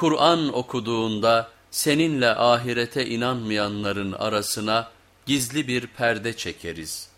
Kur'an okuduğunda seninle ahirete inanmayanların arasına gizli bir perde çekeriz.''